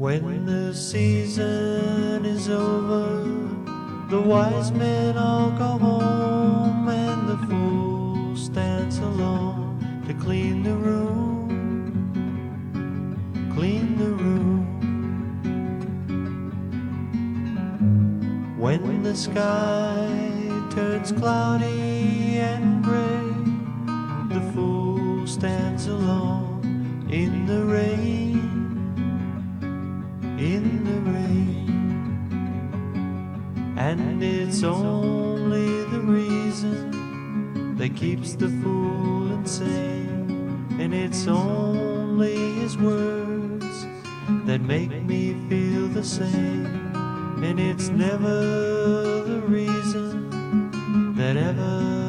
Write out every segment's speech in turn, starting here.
When the season is over, the wise men all go home, and the fool stands alone to clean the room. Clean the room. When the sky turns cloudy and gray, the fool stands alone in the rain And it's only the reason that keeps the fool insane. And it's only his words that make me feel the same. And it's never the reason that ever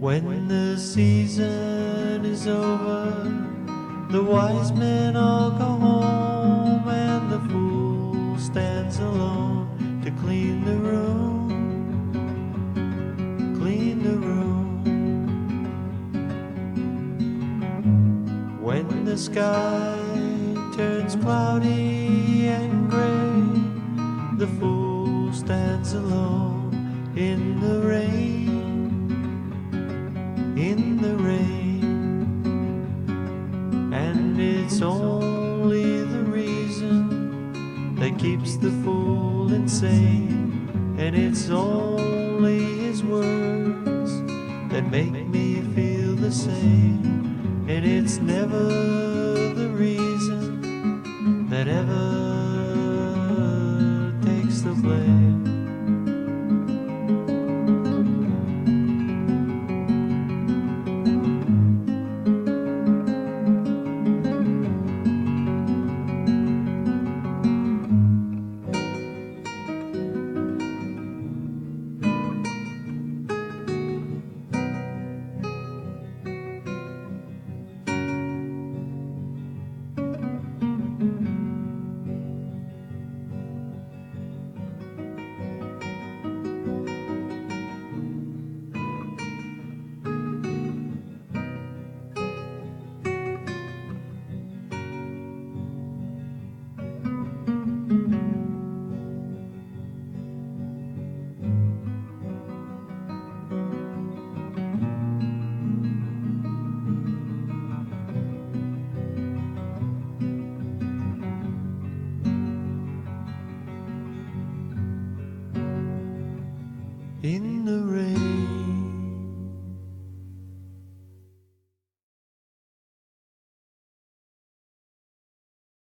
When the season is over, the wise men all go home, and the fool stands alone to clean the room. Clean the room. When the sky turns cloudy and keeps the fool insane. And it's only his words that make me feel the same. And it's never the reason that ever in the rain.